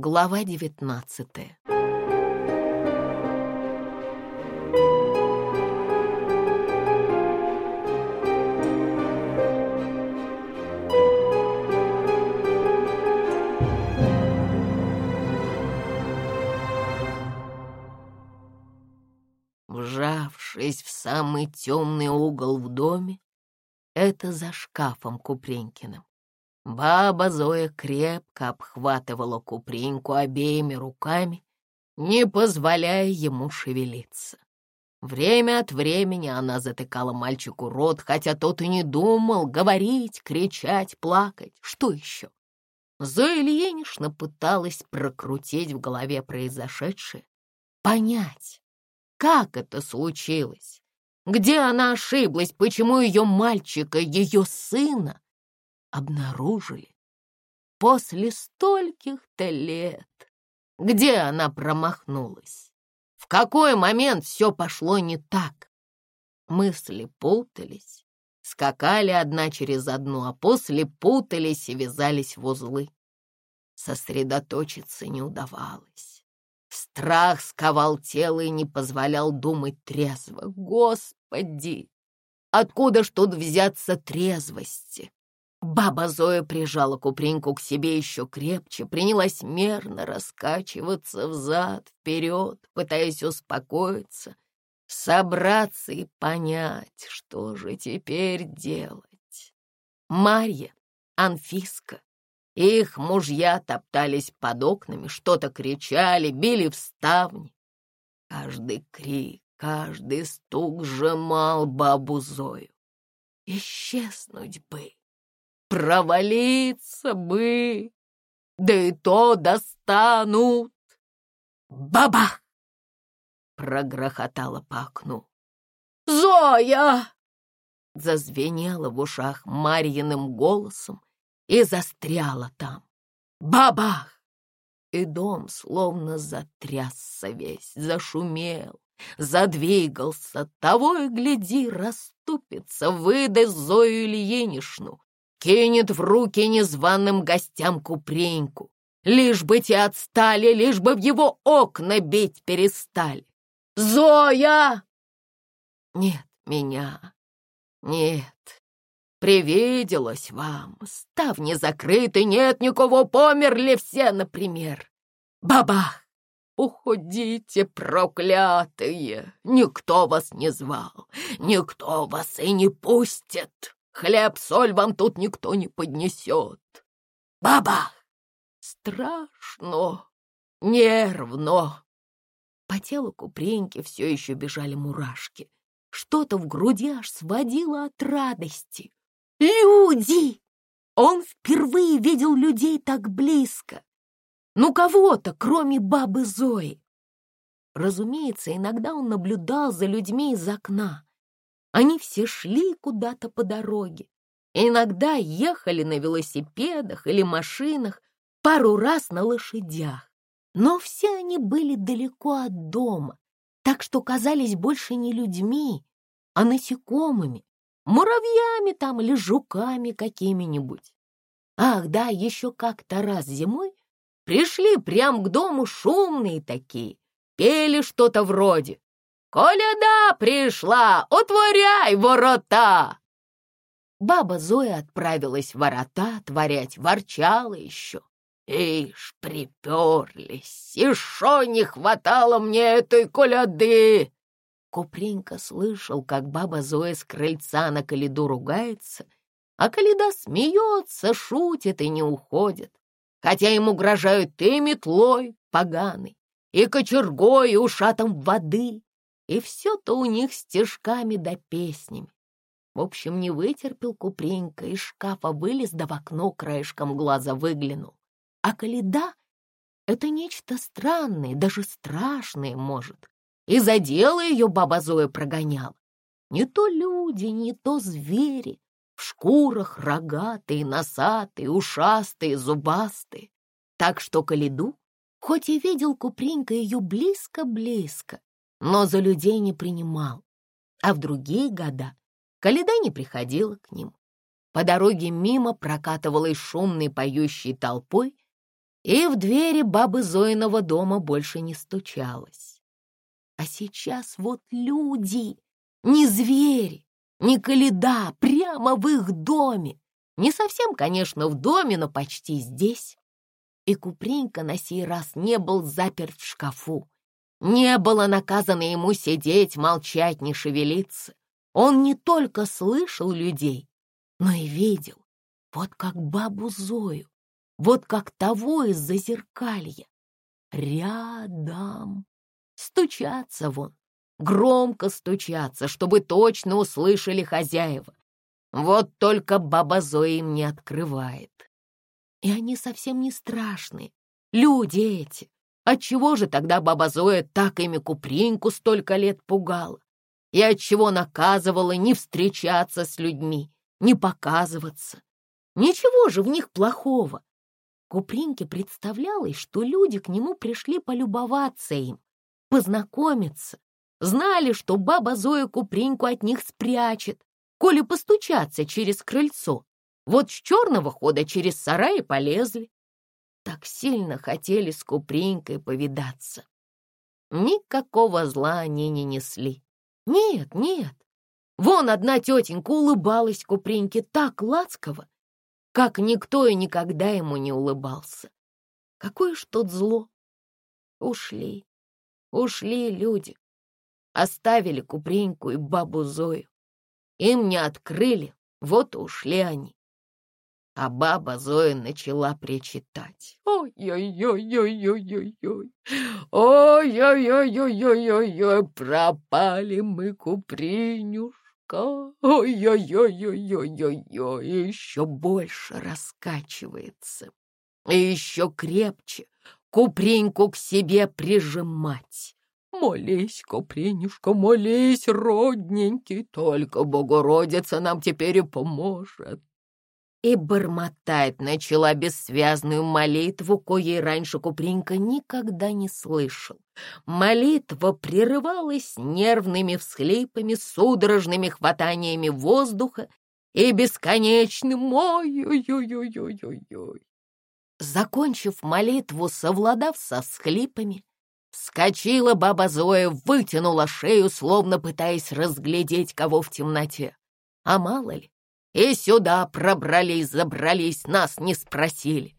Глава девятнадцатая. Вжавшись в самый темный угол в доме, это за шкафом Купренькиным, Баба Зоя крепко обхватывала Купринку обеими руками, не позволяя ему шевелиться. Время от времени она затыкала мальчику рот, хотя тот и не думал говорить, кричать, плакать. Что еще? Зоя Ильинична пыталась прокрутить в голове произошедшее, понять, как это случилось, где она ошиблась, почему ее мальчика, ее сына обнаружили после стольких-то лет. Где она промахнулась? В какой момент все пошло не так? Мысли путались, скакали одна через одну, а после путались и вязались в узлы. Сосредоточиться не удавалось. Страх сковал тело и не позволял думать трезво. Господи, откуда ж тут взяться трезвости? Баба Зоя прижала Купринку к себе еще крепче, принялась мерно раскачиваться взад-вперед, пытаясь успокоиться, собраться и понять, что же теперь делать. Марья, Анфиска их мужья топтались под окнами, что-то кричали, били в ставни. Каждый крик, каждый стук сжимал бабу Зою. Исчезнуть бы! Провалиться бы, да и то достанут. Бабах! Прогрохотало по окну. «Зоя!» Зазвенело в ушах Марьиным голосом и застряла там. Бабах! И дом словно затрясся весь, зашумел, задвигался, того и гляди, расступится, выдаст Зою Ильинишну, кинет в руки незваным гостям купреньку, лишь бы те отстали, лишь бы в его окна бить перестали. «Зоя!» «Нет меня, нет, привиделось вам, ставни закрыты, нет никого, померли все, например. Бабах! Уходите, проклятые! Никто вас не звал, никто вас и не пустит!» Хлеб-соль вам тут никто не поднесет. Баба! Страшно, нервно. По телу Купреньки все еще бежали мурашки. Что-то в груди аж сводило от радости. Люди! Он впервые видел людей так близко. Ну, кого-то, кроме бабы Зои. Разумеется, иногда он наблюдал за людьми из окна. Они все шли куда-то по дороге. Иногда ехали на велосипедах или машинах, пару раз на лошадях. Но все они были далеко от дома, так что казались больше не людьми, а насекомыми, муравьями там или жуками какими-нибудь. Ах, да, еще как-то раз зимой пришли прям к дому шумные такие, пели что-то вроде «Коляда пришла! Утворяй ворота!» Баба Зоя отправилась ворота отворять, ворчала еще. Ишь, приперлись, и шо не хватало мне этой коляды! Купренька слышал, как баба Зоя с крыльца на коляду ругается, а коляда смеется, шутит и не уходит, хотя им угрожают и метлой поганой, и кочергой, и ушатом воды, и все-то у них стежками да песнями. В общем, не вытерпел Купренька, из шкафа вылез да в окно краешком глаза выглянул. А коли это нечто странное, даже страшное, может. И за дело ее баба Зоя прогоняла. Не то люди, не то звери, в шкурах рогатые, носатые, ушастые, зубастые. Так что Калиду, хоть и видел Купренька ее близко-близко, но за людей не принимал. А в другие года Каледа не приходила к ним. По дороге мимо прокатывалась шумной поющей толпой, и в двери бабы Зоиного дома больше не стучалась. А сейчас вот люди, не звери, не коляда, прямо в их доме. Не совсем, конечно, в доме, но почти здесь. И Купринка на сей раз не был заперт в шкафу. Не было наказано ему сидеть, молчать, не шевелиться. Он не только слышал людей, но и видел, вот как бабу Зою, вот как того из-за зеркалья. Рядом. Стучаться вон, громко стучаться, чтобы точно услышали хозяева. Вот только баба Зоя им не открывает. И они совсем не страшные, люди эти. Отчего же тогда баба Зоя так ими Купринку столько лет пугала? И отчего наказывала не встречаться с людьми, не показываться? Ничего же в них плохого. Купринке представлялось, что люди к нему пришли полюбоваться им, познакомиться. Знали, что баба Зоя Купринку от них спрячет, коли постучаться через крыльцо. Вот с черного хода через сарай полезли. Так сильно хотели с Купринкой повидаться. Никакого зла они не несли. Нет, нет. Вон одна тетенька улыбалась Купринке так ласково, как никто и никогда ему не улыбался. Какое ж тут зло! Ушли, ушли люди. Оставили Купринку и бабу Зою. Им не открыли, вот ушли они. А баба Зоя начала причитать. Ой-ой-ой-ой-ой-ой-ой, ой-ой-ой-ой-ой-ой-ой, пропали мы, Купринюшка. Ой-ой-ой-ой-ой-ой-ой, еще больше раскачивается. И еще крепче Купринку к себе прижимать. Молись, Купринюшка, молись, родненький, только Богородица нам теперь и поможет. И бормотать начала бессвязную молитву, коей раньше Купринка никогда не слышал. Молитва прерывалась нервными всхлипами, судорожными хватаниями воздуха и бесконечным «ой-ой-ой-ой-ой-ой». Закончив молитву, совладав со всхлипами, Вскочила баба Зоя, вытянула шею, словно пытаясь разглядеть кого в темноте. А мало ли, и сюда пробрались, забрались, нас не спросили.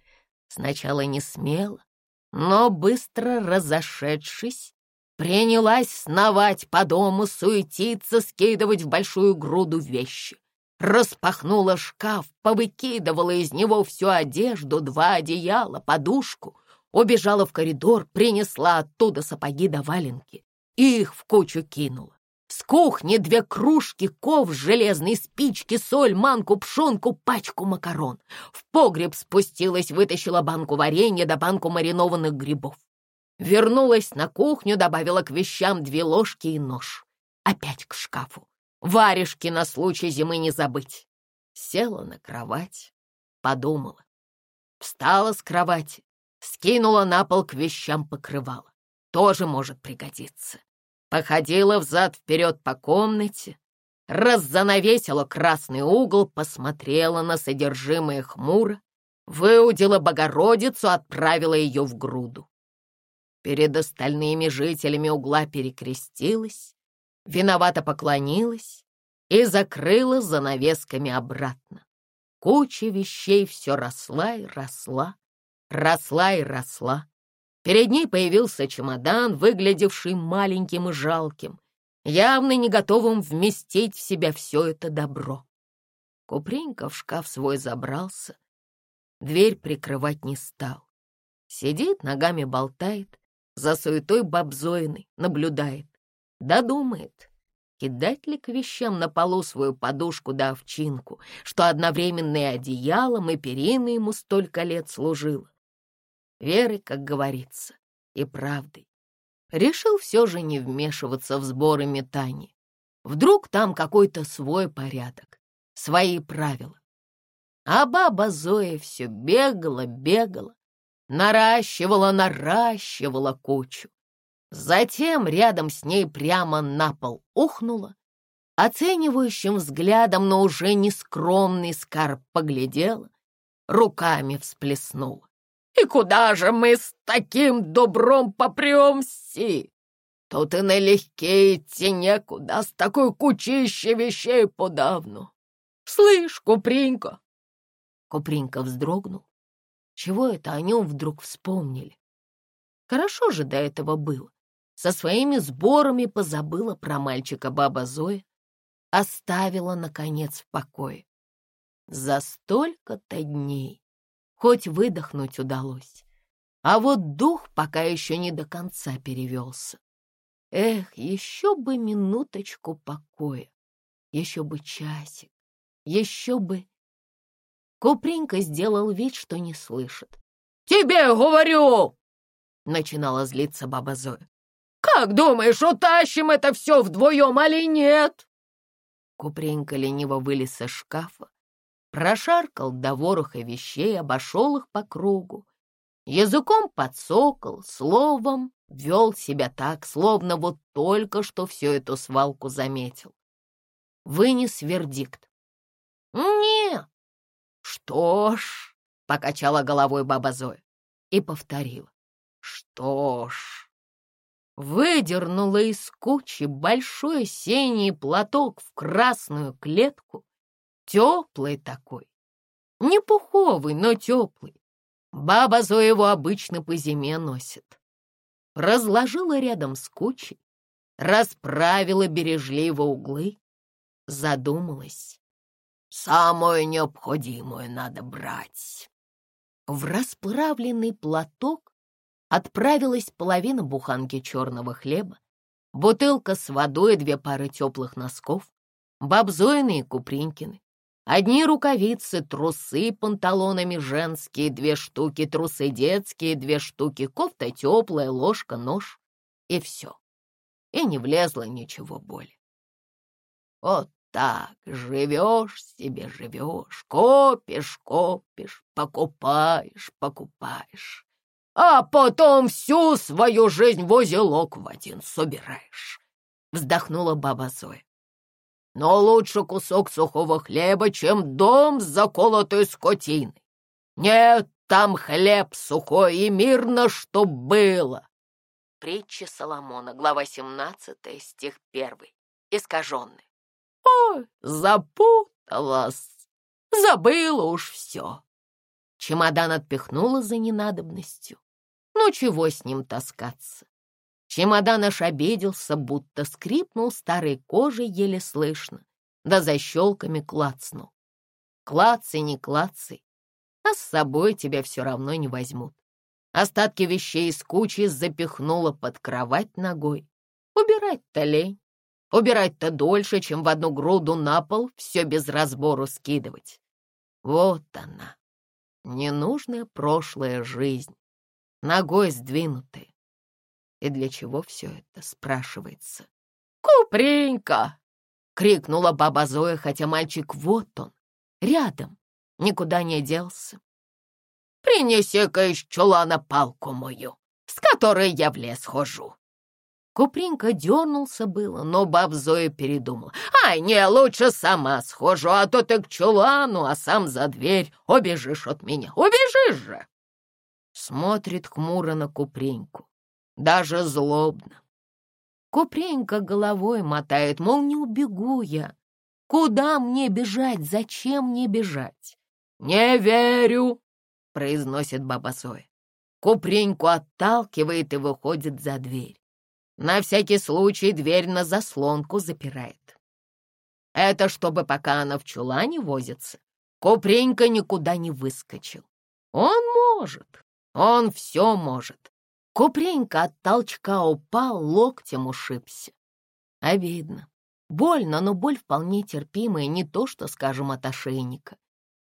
Сначала не смело, но быстро разошедшись, принялась сновать по дому, суетиться, скидывать в большую груду вещи. Распахнула шкаф, повыкидывала из него всю одежду, два одеяла, подушку, убежала в коридор, принесла оттуда сапоги до валенки и их в кучу кинула. С кухни две кружки, ков, железные спички, соль, манку, пшенку, пачку макарон. В погреб спустилась, вытащила банку варенья да банку маринованных грибов. Вернулась на кухню, добавила к вещам две ложки и нож. Опять к шкафу. Варежки на случай зимы не забыть. Села на кровать, подумала. Встала с кровати, скинула на пол к вещам покрывала. Тоже может пригодиться. Походила взад-вперед по комнате, раззанавесила красный угол, посмотрела на содержимое хмуро, выудила Богородицу, отправила ее в груду. Перед остальными жителями угла перекрестилась, виновато поклонилась и закрыла занавесками обратно. Куча вещей все росла и росла, росла и росла. Перед ней появился чемодан, выглядевший маленьким и жалким, явно не готовым вместить в себя все это добро. Купринка в шкаф свой забрался, дверь прикрывать не стал. Сидит, ногами болтает, за суетой бабзоиной наблюдает. Додумает, кидать ли к вещам на полу свою подушку да овчинку, что одновременно и одеялом, и периной ему столько лет служило верой, как говорится, и правдой. Решил все же не вмешиваться в сборы метаний. Вдруг там какой-то свой порядок, свои правила. А баба Зоя все бегала, бегала, наращивала, наращивала кучу. Затем рядом с ней прямо на пол ухнула, оценивающим взглядом, но уже нескромный скарб поглядела, руками всплеснула. И куда же мы с таким добром попремся? Тут и налегке идти некуда, с такой кучищей вещей подавно. Слышь, Купринка!» Купринка вздрогнул. Чего это о нем вдруг вспомнили? Хорошо же до этого было. Со своими сборами позабыла про мальчика баба Зоя, оставила, наконец, в покое. За столько-то дней хоть выдохнуть удалось, а вот дух пока еще не до конца перевелся. Эх, еще бы минуточку покоя, еще бы часик, еще бы... Купринка сделал вид, что не слышит. «Тебе говорю!» — начинала злиться баба Зоя. «Как думаешь, утащим это все вдвоем или нет?» Купренька лениво вылез из шкафа, прошаркал до вороха вещей, обошел их по кругу, языком подсокал, словом вел себя так, словно вот только что всю эту свалку заметил. Вынес вердикт. «Не, что ж», — покачала головой баба Зоя и повторила. «Что ж» выдернула из кучи большой синий платок в красную клетку, теплый такой, не пуховый, но теплый. Баба Зоя его обычно по зиме носит. Разложила рядом с кучей, расправила бережливо углы, задумалась. Самое необходимое надо брать. В расправленный платок отправилась половина буханки черного хлеба, бутылка с водой и две пары теплых носков, бабзоины купринкины, одни рукавицы, трусы панталонами женские, две штуки, трусы детские, две штуки, кофта теплая, ложка, нож и все. И не влезло ничего более. Вот так живешь себе, живешь, копишь, копишь, покупаешь, покупаешь а потом всю свою жизнь в узелок в один собираешь», — вздохнула баба Зоя. «Но лучше кусок сухого хлеба, чем дом с заколотой скотиной. Нет, там хлеб сухой и мирно, что было». Притча Соломона, глава 17, стих 1, искаженный. «Ой, запуталась, забыла уж все». Чемодан отпихнула за ненадобностью. Ну, чего с ним таскаться? Чемодан аж обиделся, будто скрипнул старой кожей еле слышно, да защелками клацнул. Клацай, не клацай, а с собой тебя все равно не возьмут. Остатки вещей из кучи запихнула под кровать ногой. Убирать-то лень. Убирать-то дольше, чем в одну груду на пол все без разбору скидывать. Вот она, ненужная прошлая жизнь, ногой сдвинутой. И для чего все это, спрашивается? «Купренька!» — крикнула баба Зоя, хотя мальчик вот он, рядом, никуда не делся. «Принеси-ка из чулана палку мою, с которой я в лес хожу». Купринка дернулся было, но баб Зоя передумала. «Ай, не, лучше сама схожу, а то ты к чулану, а сам за дверь. Убежишь от меня, убежишь же!» Смотрит хмуро на Купреньку, даже злобно. Купренька головой мотает, мол, не убегу я. Куда мне бежать, зачем мне бежать? «Не верю!» — произносит баба Зоя. Купреньку отталкивает и выходит за дверь. На всякий случай дверь на заслонку запирает. Это чтобы пока она в чулане возится, Купренька никуда не выскочил. Он может, он все может. Купренька от толчка упал, локтем ушибся. Обидно. Больно, но боль вполне терпимая, не то что, скажем, от ошейника.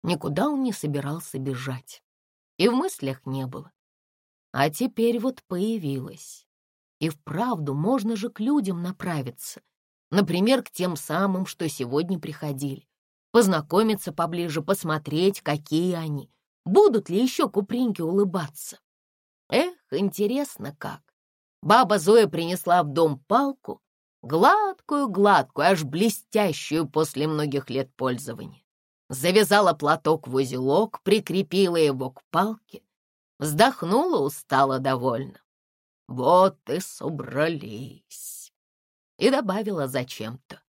Никуда он не собирался бежать. И в мыслях не было. А теперь вот появилась. И вправду можно же к людям направиться. Например, к тем самым, что сегодня приходили. Познакомиться поближе, посмотреть, какие они. Будут ли еще купринки улыбаться? Эх, интересно как. Баба Зоя принесла в дом палку, гладкую-гладкую, аж блестящую после многих лет пользования. Завязала платок в узелок, прикрепила его к палке, вздохнула устало довольно. Вот и собрались. И добавила зачем-то.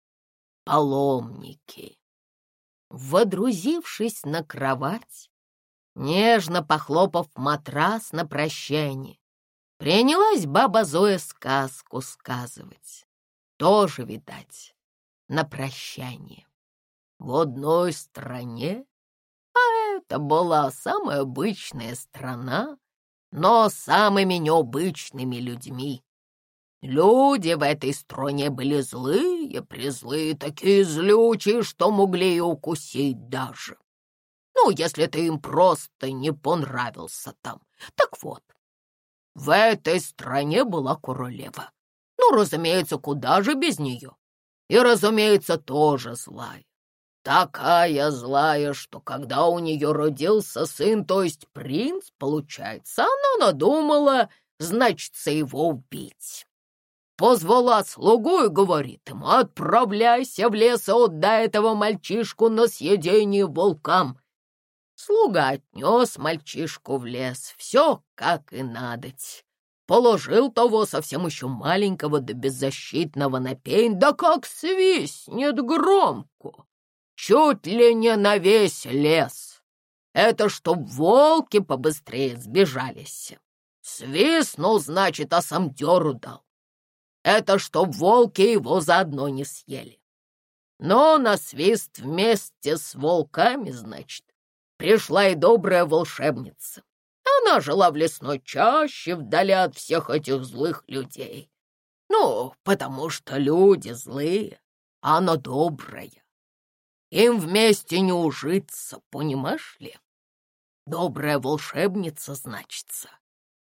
Паломники. Водрузившись на кровать, нежно похлопав матрас на прощание, принялась баба Зоя сказку сказывать. Тоже, видать, на прощание. В одной стране, а это была самая обычная страна, но самыми необычными людьми. Люди в этой стране были злые, призлые, такие злючие, что могли и укусить даже. Ну, если ты им просто не понравился там. Так вот, в этой стране была королева. Ну, разумеется, куда же без нее? И, разумеется, тоже злая. Такая злая, что когда у нее родился сын, то есть принц, получается, она надумала, значится, его убить. Позвала слугу и говорит ему, отправляйся в лес и отдай этого мальчишку на съедение волкам. Слуга отнес мальчишку в лес, все как и надоть. Положил того совсем еще маленького да беззащитного на пень, да как свистнет громко чуть ли не на весь лес. Это чтоб волки побыстрее сбежались. Свистнул, значит, а сам дёру дал. Это чтоб волки его заодно не съели. Но на свист вместе с волками, значит, пришла и добрая волшебница. Она жила в лесной чаще, вдали от всех этих злых людей. Ну, потому что люди злые, а она добрая. Им вместе не ужиться, понимаешь ли? Добрая волшебница, значится,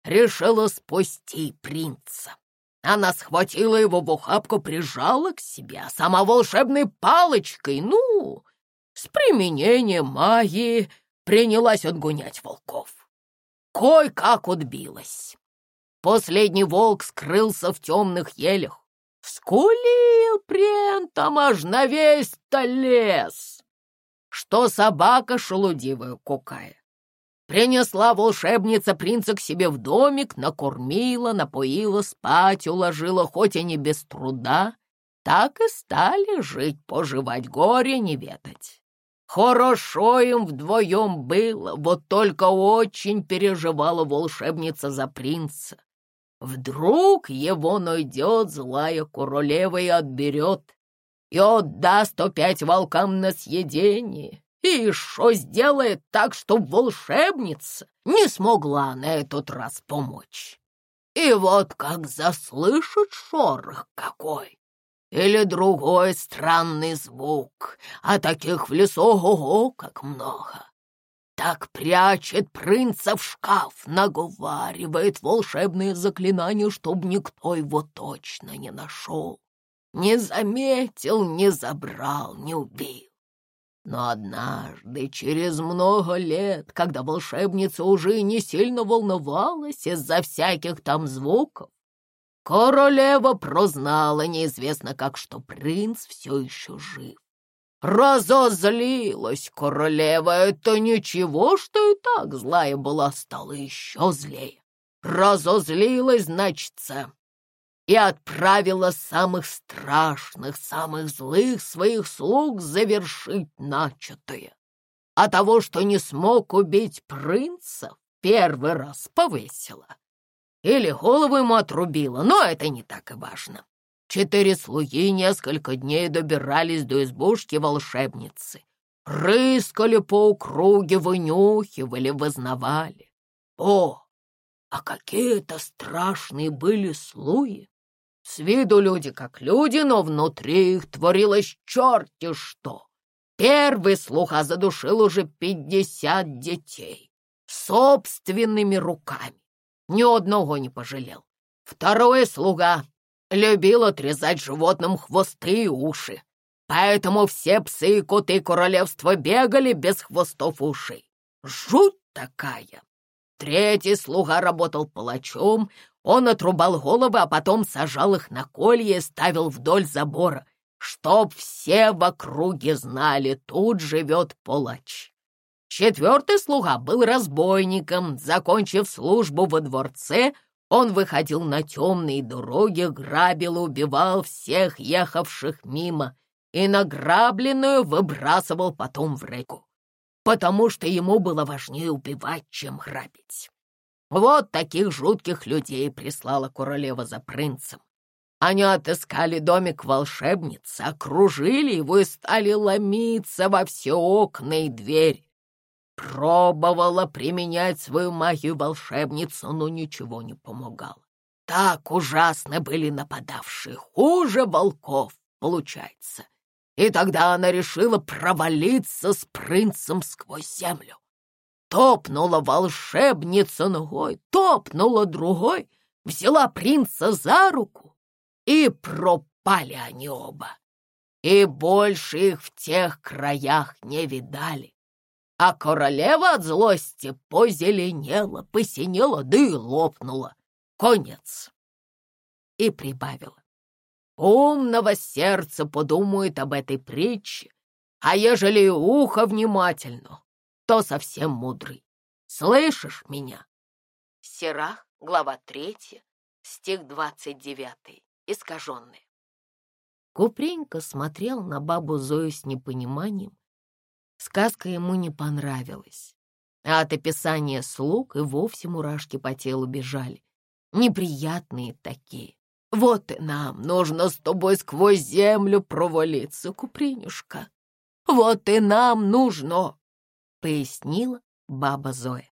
решила спасти принца. Она схватила его в ухапку, прижала к себе, а сама волшебной палочкой, ну, с применением магии, принялась отгонять волков. Кой-как отбилась. Последний волк скрылся в темных елях, Скулил прентом аж на весь-то лес, что собака шелудивая кукая. Принесла волшебница принца к себе в домик, накормила, напоила, спать уложила, хоть и не без труда, так и стали жить, поживать, горе не ведать. Хорошо им вдвоем было, вот только очень переживала волшебница за принца. Вдруг его найдет злая королева и отберет, и отдаст опять волкам на съедение, и что сделает так, чтоб волшебница не смогла на этот раз помочь. И вот как заслышит шорох какой, или другой странный звук, а таких в лесу ого как много, так прячет принца в шкаф, наговаривает волшебные заклинания, чтоб никто его точно не нашел, не заметил, не забрал, не убил. Но однажды, через много лет, когда волшебница уже не сильно волновалась из-за всяких там звуков, королева прознала неизвестно как, что принц все еще жив. Разозлилась королева, это ничего, что и так злая была, стала еще злее. Разозлилась, значится, и отправила самых страшных, самых злых своих слуг завершить начатое. А того, что не смог убить принца, первый раз повесила. Или голову ему отрубила, но это не так и важно. Четыре слуги несколько дней добирались до избушки волшебницы. Рыскали по округе, вынюхивали, вознавали. О, а какие-то страшные были слуги! С виду люди как люди, но внутри их творилось черти что. Первый слуха задушил уже пятьдесят детей. Собственными руками. Ни одного не пожалел. Второй слуга любил отрезать животным хвосты и уши. Поэтому все псы и коты королевства бегали без хвостов ушей. Жуть такая! Третий слуга работал палачом, он отрубал головы, а потом сажал их на колье и ставил вдоль забора, чтоб все в округе знали, тут живет палач. Четвертый слуга был разбойником. Закончив службу во дворце, он выходил на темные дороги, грабил и убивал всех ехавших мимо и награбленную выбрасывал потом в реку, потому что ему было важнее убивать, чем грабить. Вот таких жутких людей прислала королева за принцем. Они отыскали домик волшебницы, окружили его и стали ломиться во все окна и двери. Пробовала применять свою магию волшебница, но ничего не помогало. Так ужасно были нападавшие, хуже волков, получается. И тогда она решила провалиться с принцем сквозь землю. Топнула волшебница ногой, топнула другой, взяла принца за руку, и пропали они оба. И больше их в тех краях не видали. А королева от злости позеленела, посинела, да и лопнула. Конец. И прибавила. Умного сердца подумает об этой притче, а ежели ухо внимательно, то совсем мудрый. Слышишь меня? Сирах, глава третья, стих двадцать девятый, искаженный. Купренька смотрел на бабу Зою с непониманием. Сказка ему не понравилась, а от описания слуг и вовсе мурашки по телу бежали. Неприятные такие. Вот и нам нужно с тобой сквозь землю провалиться, Купринюшка. Вот и нам нужно, — пояснила баба Зоя.